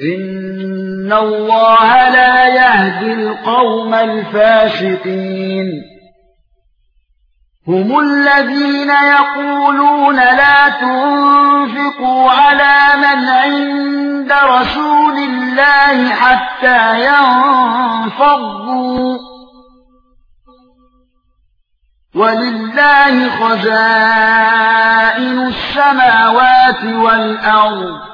ان الله لا يهدي القوم الفاسقين هم الذين يقولون لا تنفقوا على من عند رسول الله حتى ينفضوا ولله خزائن السماوات والارض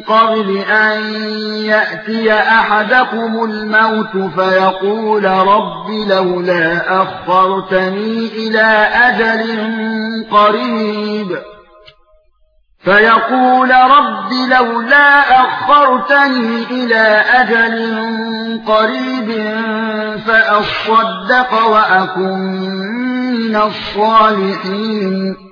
قبل أن يأتي أحدكم الموت فيقول رب لولا أخرتني إلى أجل قريب. فيقول رب لولا أخرتني إلى أجل قريب فأصدق وأكن من الصالحين.